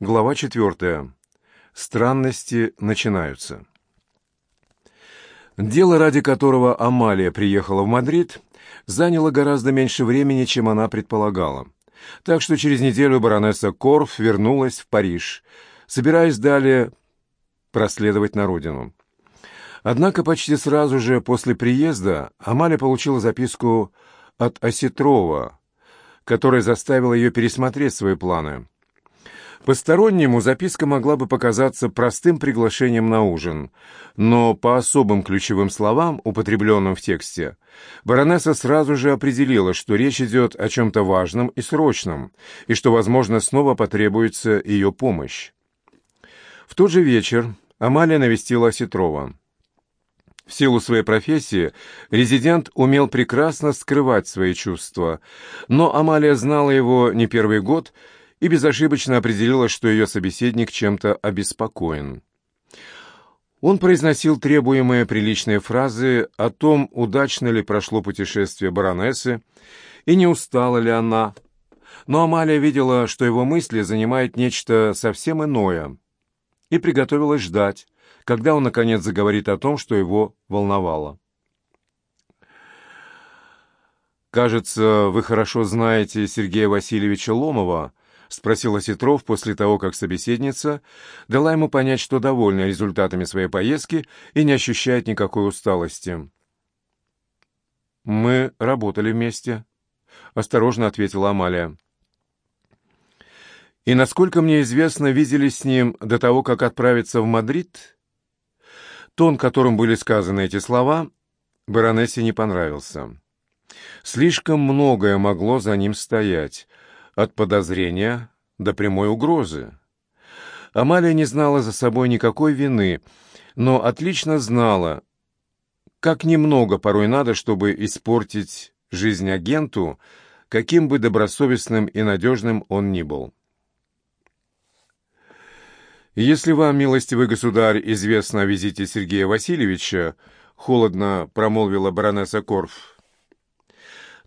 Глава четвертая. Странности начинаются. Дело, ради которого Амалия приехала в Мадрид, заняло гораздо меньше времени, чем она предполагала. Так что через неделю баронесса Корф вернулась в Париж, собираясь далее проследовать на родину. Однако почти сразу же после приезда Амалия получила записку от Осетрова, которая заставила ее пересмотреть свои планы. Постороннему записка могла бы показаться простым приглашением на ужин, но по особым ключевым словам, употребленным в тексте, баронесса сразу же определила, что речь идет о чем-то важном и срочном, и что, возможно, снова потребуется ее помощь. В тот же вечер Амалия навестила Осетрова. В силу своей профессии резидент умел прекрасно скрывать свои чувства, но Амалия знала его не первый год и безошибочно определила, что ее собеседник чем-то обеспокоен. Он произносил требуемые приличные фразы о том, удачно ли прошло путешествие баронессы и не устала ли она, но Амалия видела, что его мысли занимает нечто совсем иное, и приготовилась ждать, когда он, наконец, заговорит о том, что его волновало. «Кажется, вы хорошо знаете Сергея Васильевича Ломова», — спросил Осетров после того, как собеседница дала ему понять, что довольна результатами своей поездки и не ощущает никакой усталости. «Мы работали вместе», — осторожно ответила Амалия. «И, насколько мне известно, виделись с ним до того, как отправиться в Мадрид?» Тон, которым были сказаны эти слова, баронессе не понравился. Слишком многое могло за ним стоять, от подозрения до прямой угрозы. Амалия не знала за собой никакой вины, но отлично знала, как немного порой надо, чтобы испортить жизнь агенту, каким бы добросовестным и надежным он ни был. «Если вам, милостивый государь, известно о визите Сергея Васильевича», — холодно промолвила баронесса Корф,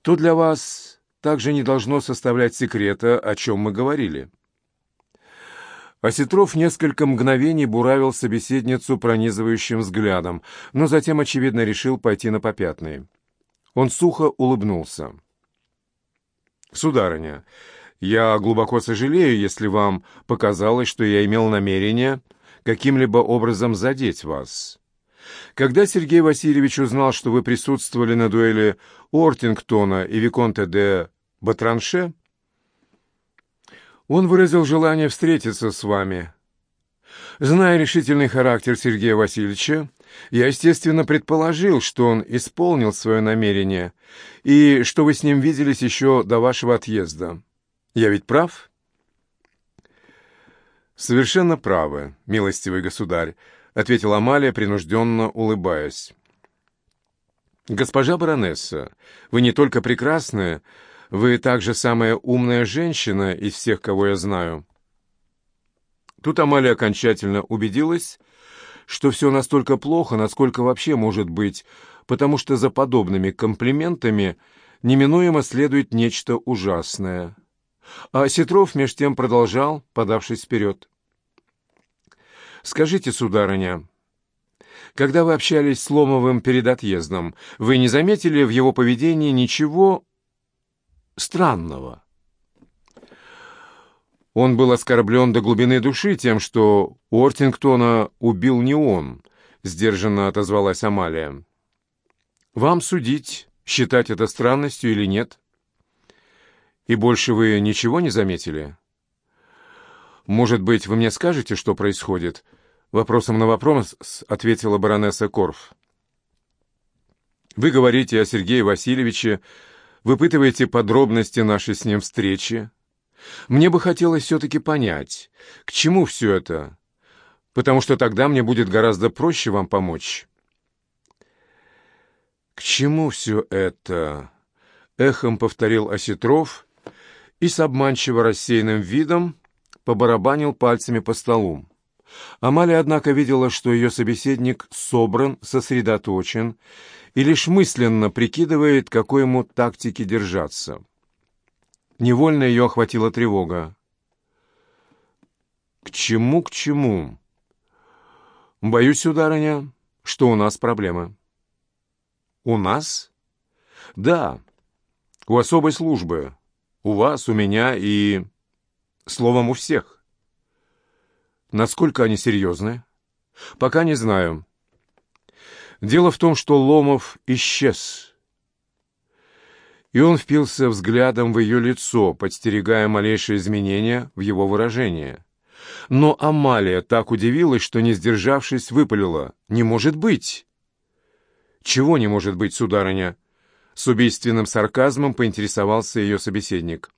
«то для вас также не должно составлять секрета, о чем мы говорили». Осетров несколько мгновений буравил собеседницу пронизывающим взглядом, но затем, очевидно, решил пойти на попятный. Он сухо улыбнулся. «Сударыня, я глубоко сожалею, если вам показалось, что я имел намерение каким-либо образом задеть вас. Когда Сергей Васильевич узнал, что вы присутствовали на дуэли Ортингтона и Виконте де Батранше, он выразил желание встретиться с вами. Зная решительный характер Сергея Васильевича, я, естественно, предположил, что он исполнил свое намерение и что вы с ним виделись еще до вашего отъезда. Я ведь прав?» «Совершенно правы, милостивый государь», — ответила Амалия, принужденно улыбаясь. «Госпожа баронесса, вы не только прекрасная, вы также самая умная женщина из всех, кого я знаю». Тут Амалия окончательно убедилась, что все настолько плохо, насколько вообще может быть, потому что за подобными комплиментами неминуемо следует нечто ужасное — а Сетров меж тем продолжал, подавшись вперед. «Скажите, сударыня, когда вы общались с Ломовым перед отъездом, вы не заметили в его поведении ничего странного?» Он был оскорблен до глубины души тем, что Уортингтона убил не он, — сдержанно отозвалась Амалия. «Вам судить, считать это странностью или нет?» И больше вы ничего не заметили? Может быть, вы мне скажете, что происходит? Вопросом на вопрос ответила баронесса Корф. Вы говорите о Сергее Васильевиче, выпытываете подробности нашей с ним встречи. Мне бы хотелось все-таки понять, к чему все это, потому что тогда мне будет гораздо проще вам помочь. «К чему все это?» — эхом повторил Осетров и с обманчиво рассеянным видом побарабанил пальцами по столу. Амалия, однако, видела, что ее собеседник собран, сосредоточен и лишь мысленно прикидывает, какой ему тактики держаться. Невольно ее охватила тревога. К чему, к чему? Боюсь, сударыня, что у нас проблемы. У нас? Да, у особой службы. У вас, у меня и... Словом, у всех. Насколько они серьезны? Пока не знаю. Дело в том, что Ломов исчез. И он впился взглядом в ее лицо, подстерегая малейшие изменения в его выражении. Но Амалия так удивилась, что, не сдержавшись, выпалила. «Не может быть!» «Чего не может быть, сударыня?» С убийственным сарказмом поинтересовался ее собеседник.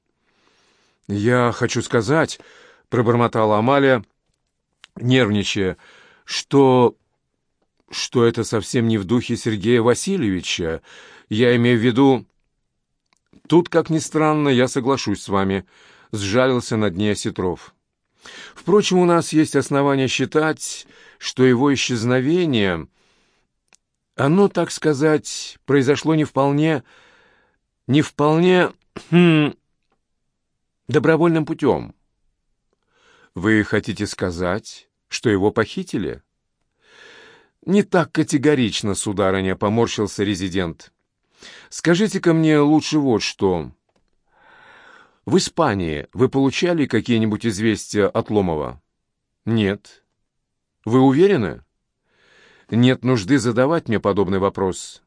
«Я хочу сказать», — пробормотала Амалия, нервничая, «что... что это совсем не в духе Сергея Васильевича. Я имею в виду...» «Тут, как ни странно, я соглашусь с вами», — сжалился над ней Осетров. Впрочем, у нас есть основания считать, что его исчезновение, оно, так сказать, произошло не вполне, не вполне хм, добровольным путем. Вы хотите сказать, что его похитили? Не так категорично, сударыня, поморщился резидент. Скажите-ка мне лучше вот что. В Испании вы получали какие-нибудь известия от Ломова? Нет. Вы уверены? Нет нужды задавать мне подобный вопрос.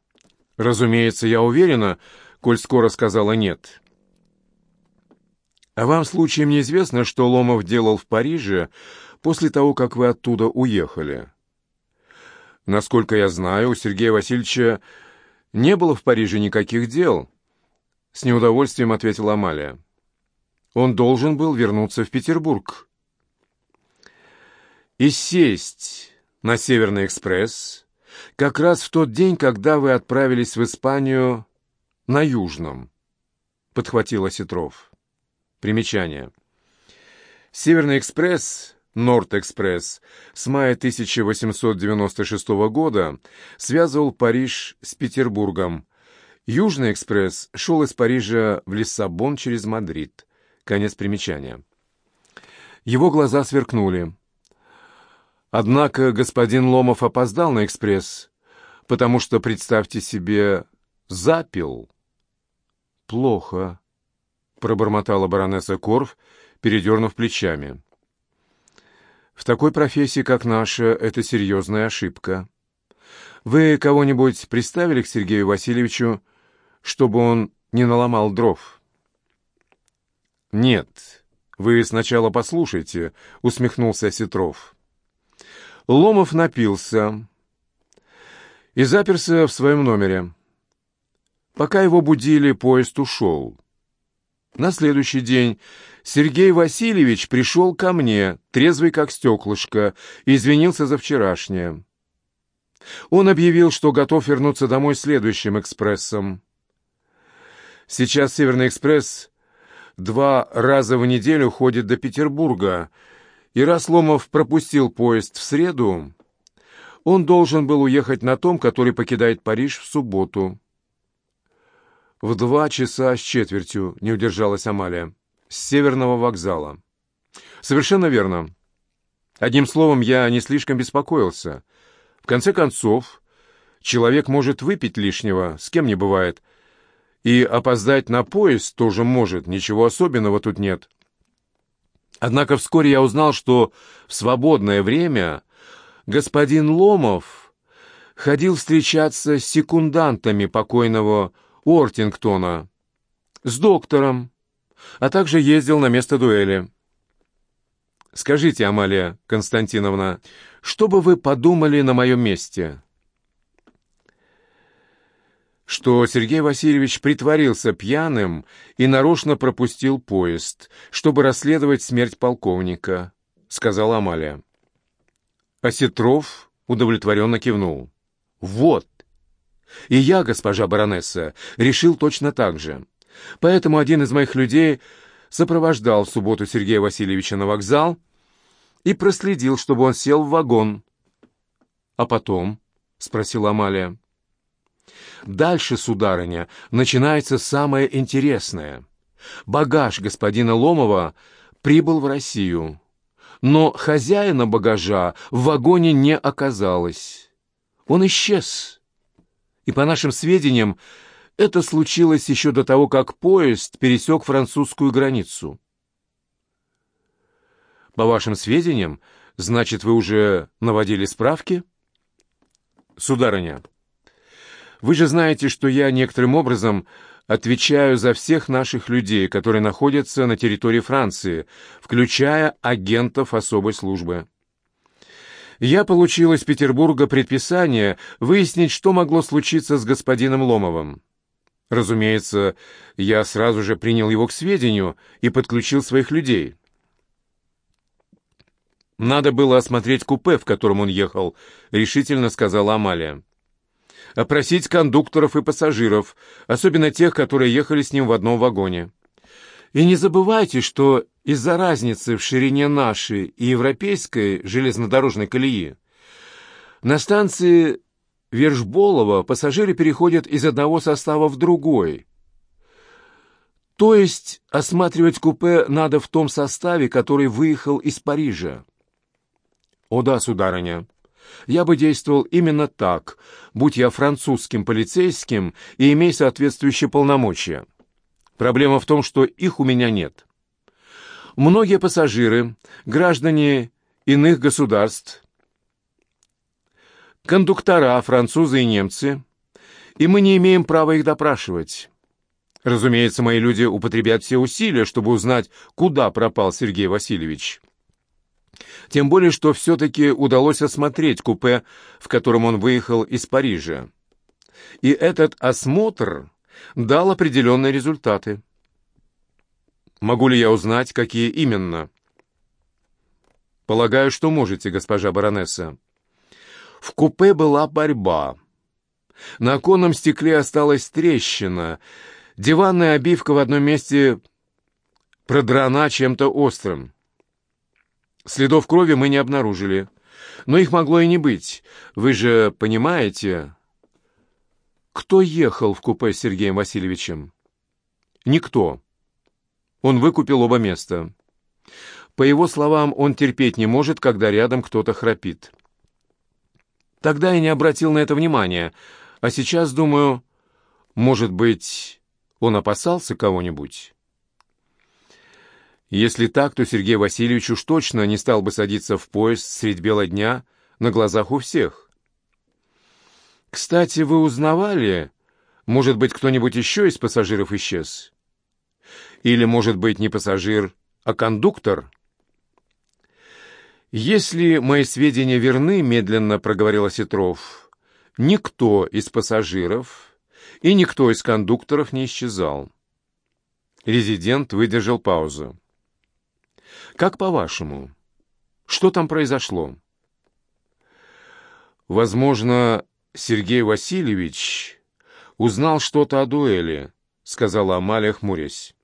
Разумеется, я уверена, коль скоро сказала «нет». А вам случаем неизвестно, что Ломов делал в Париже после того, как вы оттуда уехали? Насколько я знаю, у Сергея Васильевича не было в Париже никаких дел. С неудовольствием ответила Амалия. Он должен был вернуться в Петербург. И сесть на Северный экспресс как раз в тот день, когда вы отправились в Испанию на Южном, подхватил Осетров. Примечание. Северный экспресс Норд-экспресс с мая 1896 года связывал Париж с Петербургом. Южный экспресс шел из Парижа в Лиссабон через Мадрид. Конец примечания. Его глаза сверкнули. Однако господин Ломов опоздал на экспресс, потому что, представьте себе, запил. «Плохо», — пробормотала баронесса Корф, передернув плечами. «В такой профессии, как наша, это серьезная ошибка. Вы кого-нибудь приставили к Сергею Васильевичу, чтобы он не наломал дров?» «Нет, вы сначала послушайте», — усмехнулся Сетров. Ломов напился и заперся в своем номере. Пока его будили, поезд ушел. На следующий день Сергей Васильевич пришел ко мне, трезвый как стеклышко, и извинился за вчерашнее. Он объявил, что готов вернуться домой следующим экспрессом. Сейчас Северный экспресс два раза в неделю ходит до Петербурга, и раз Ломов пропустил поезд в среду, он должен был уехать на том, который покидает Париж в субботу. В два часа с четвертью не удержалась Амалия. С северного вокзала. Совершенно верно. Одним словом, я не слишком беспокоился. В конце концов, человек может выпить лишнего, с кем не бывает, и опоздать на поезд тоже может, ничего особенного тут нет. Однако вскоре я узнал, что в свободное время господин Ломов ходил встречаться с секундантами покойного Уортингтона, с доктором, а также ездил на место дуэли. Скажите, Амалия Константиновна, что бы вы подумали на моем месте?» что Сергей Васильевич притворился пьяным и нарочно пропустил поезд, чтобы расследовать смерть полковника, — сказала Амалия. Осетров удовлетворенно кивнул. «Вот! И я, госпожа баронесса, решил точно так же. Поэтому один из моих людей сопровождал в субботу Сергея Васильевича на вокзал и проследил, чтобы он сел в вагон. «А потом?» — спросила Амалия. Дальше, сударыня, начинается самое интересное. Багаж господина Ломова прибыл в Россию. но хозяина багажа в вагоне не оказалось. Он исчез. И, по нашим сведениям, это случилось еще до того, как поезд пересек французскую границу. По вашим сведениям, значит, вы уже наводили справки? Сударыня, вы же знаете, что я некоторым образом отвечаю за всех наших людей, которые находятся на территории Франции, включая агентов особой службы. Я получил из Петербурга предписание выяснить, что могло случиться с господином Ломовым. Разумеется, я сразу же принял его к сведению и подключил своих людей. «Надо было осмотреть купе, в котором он ехал», — решительно сказала Амалия опросить кондукторов и пассажиров, особенно тех, которые ехали с ним в одном вагоне. И не забывайте, что из-за разницы в ширине нашей и европейской железнодорожной колеи на станции Вершболова пассажиры переходят из одного состава в другой. То есть осматривать купе надо в том составе, который выехал из Парижа. «О да, сударыня», я бы действовал именно так, будь я французским полицейским и имея соответствующие полномочия. Проблема в том, что их у меня нет. Многие пассажиры, граждане иных государств, кондуктора, французы и немцы, и мы не имеем права их допрашивать. Разумеется, мои люди употребят все усилия, чтобы узнать, куда пропал Сергей Васильевич. Тем более, что все-таки удалось осмотреть купе, в котором он выехал из Парижа. И этот осмотр дал определенные результаты. Могу ли я узнать, какие именно? Полагаю, что можете, госпожа баронесса. В купе была борьба. На оконном стекле осталась трещина. Диванная обивка в одном месте продрана чем-то острым. Следов крови мы не обнаружили. Но их могло и не быть. Вы же понимаете... Кто ехал в купе с Сергеем Васильевичем? Никто. Он выкупил оба места. По его словам, он терпеть не может, когда рядом кто-то храпит. Тогда я не обратил на это внимания, а сейчас думаю, может быть, он опасался кого-нибудь? Если так, то Сергей Васильевич уж точно не стал бы садиться в поезд средь бела дня на глазах у всех. «Кстати, вы узнавали, может быть, кто-нибудь еще из пассажиров исчез? Или, может быть, не пассажир, а кондуктор?» «Если мои сведения верны, — медленно проговорил Осетров, — никто из пассажиров и никто из кондукторов не исчезал». Резидент выдержал паузу. Как по-вашему, что там произошло? Возможно, Сергей Васильевич узнал что-то о дуэли, сказала Амалия, хмурясь.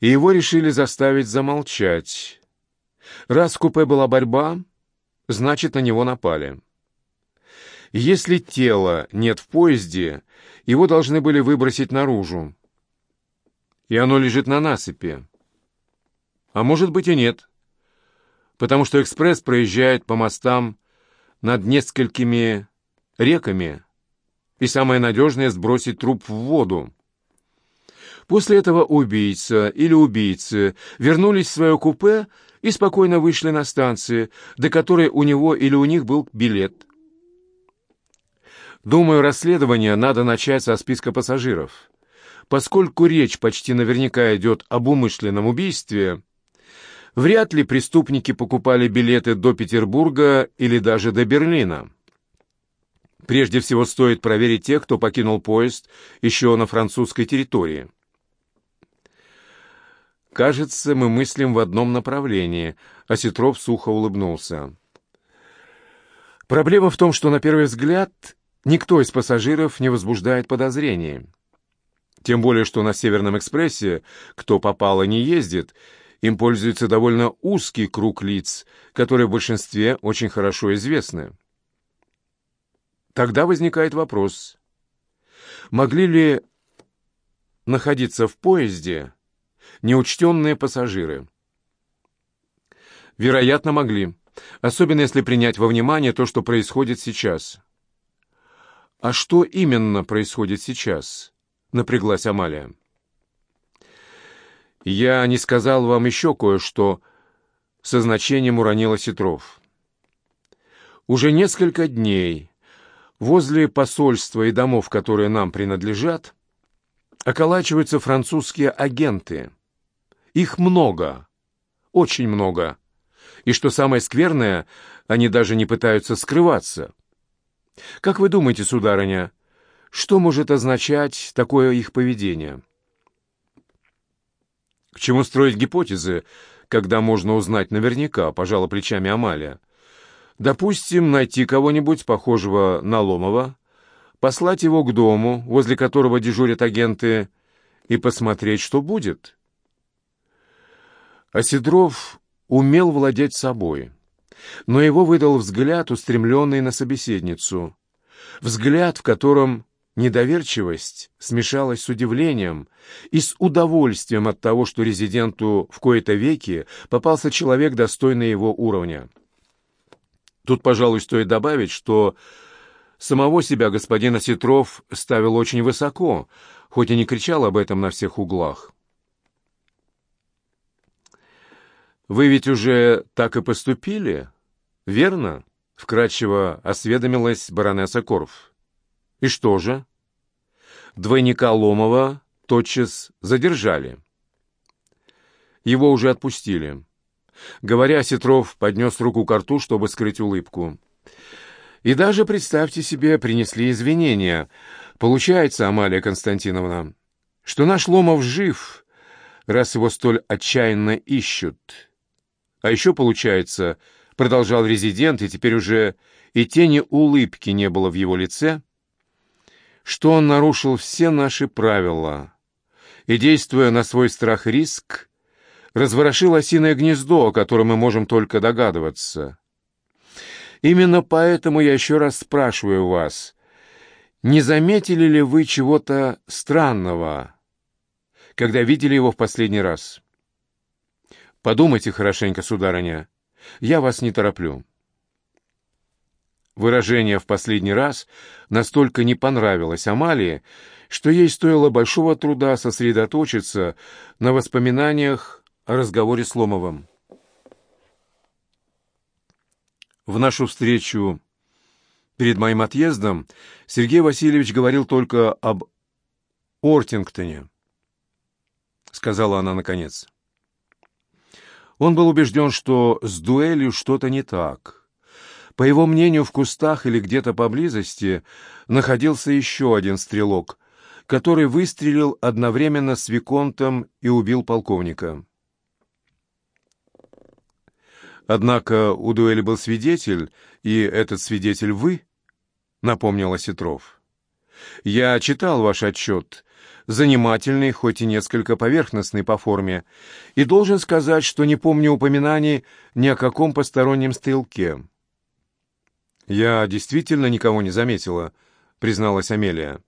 И его решили заставить замолчать. Раз в купе была борьба, значит, на него напали. Если тела нет в поезде, его должны были выбросить наружу. И оно лежит на насыпи. А может быть и нет, потому что экспресс проезжает по мостам над несколькими реками, и самое надежное — сбросить труп в воду. После этого убийца или убийцы вернулись в свое купе и спокойно вышли на станции, до которой у него или у них был билет. Думаю, расследование надо начать со списка пассажиров. Поскольку речь почти наверняка идет об умышленном убийстве, Вряд ли преступники покупали билеты до Петербурга или даже до Берлина. Прежде всего стоит проверить тех, кто покинул поезд еще на французской территории. «Кажется, мы мыслим в одном направлении», — Осетров сухо улыбнулся. «Проблема в том, что, на первый взгляд, никто из пассажиров не возбуждает подозрений. Тем более, что на Северном экспрессе кто попало не ездит, им пользуется довольно узкий круг лиц, которые в большинстве очень хорошо известны. Тогда возникает вопрос, могли ли находиться в поезде неучтенные пассажиры? Вероятно, могли. Особенно если принять во внимание то, что происходит сейчас. «А что именно происходит сейчас?» — напряглась Амалия. «Я не сказал вам еще кое-что», — со значением уронила Сетров. «Уже несколько дней возле посольства и домов, которые нам принадлежат, околачиваются французские агенты. Их много, очень много. И что самое скверное, они даже не пытаются скрываться. Как вы думаете, сударыня, что может означать такое их поведение?» К чему строить гипотезы, когда можно узнать наверняка, пожала плечами Амалия. Допустим, найти кого-нибудь, похожего на Ломова, послать его к дому, возле которого дежурят агенты, и посмотреть, что будет. А умел владеть собой, но его выдал взгляд, устремленный на собеседницу. Взгляд, в котором Недоверчивость смешалась с удивлением и с удовольствием от того, что резиденту в кои-то веки попался человек, достойный его уровня. Тут, пожалуй, стоит добавить, что самого себя господин Осетров ставил очень высоко, хоть и не кричал об этом на всех углах. «Вы ведь уже так и поступили, верно?» — вкратчиво осведомилась баронесса Корф. И что же? Двойника Ломова тотчас задержали. Его уже отпустили. Говоря, Сетров поднес руку к рту, чтобы скрыть улыбку. И даже, представьте себе, принесли извинения. Получается, Амалия Константиновна, что наш Ломов жив, раз его столь отчаянно ищут. А еще, получается, продолжал резидент, и теперь уже и тени улыбки не было в его лице, — что он нарушил все наши правила и, действуя на свой страх и риск, разворошил осиное гнездо, о котором мы можем только догадываться. Именно поэтому я еще раз спрашиваю вас, не заметили ли вы чего-то странного, когда видели его в последний раз? Подумайте хорошенько, сударыня, я вас не тороплю. Выражение «в последний раз» настолько не понравилось Амалии, что ей стоило большого труда сосредоточиться на воспоминаниях о разговоре с Ломовым. В нашу встречу перед моим отъездом Сергей Васильевич говорил только об Ортингтоне, сказала она наконец. Он был убежден, что с дуэлью что-то не так — по его мнению, в кустах или где-то поблизости находился еще один стрелок, который выстрелил одновременно с Виконтом и убил полковника. «Однако у дуэли был свидетель, и этот свидетель вы?» — напомнил Осетров. «Я читал ваш отчет, занимательный, хоть и несколько поверхностный по форме, и должен сказать, что не помню упоминаний ни о каком постороннем стрелке». «Я действительно никого не заметила», — призналась Амелия.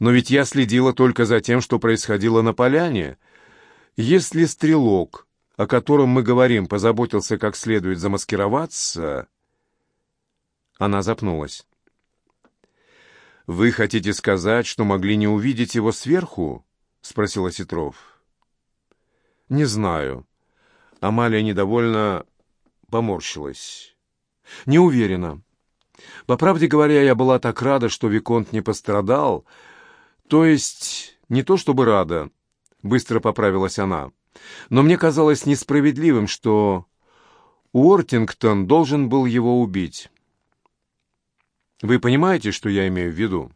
«Но ведь я следила только за тем, что происходило на поляне. Если стрелок, о котором мы говорим, позаботился как следует замаскироваться...» Она запнулась. «Вы хотите сказать, что могли не увидеть его сверху?» — спросил Осетров. «Не знаю». Амалия недовольно поморщилась. «Не уверена. По правде говоря, я была так рада, что Виконт не пострадал. То есть, не то чтобы рада, — быстро поправилась она, — но мне казалось несправедливым, что Уортингтон должен был его убить. Вы понимаете, что я имею в виду?»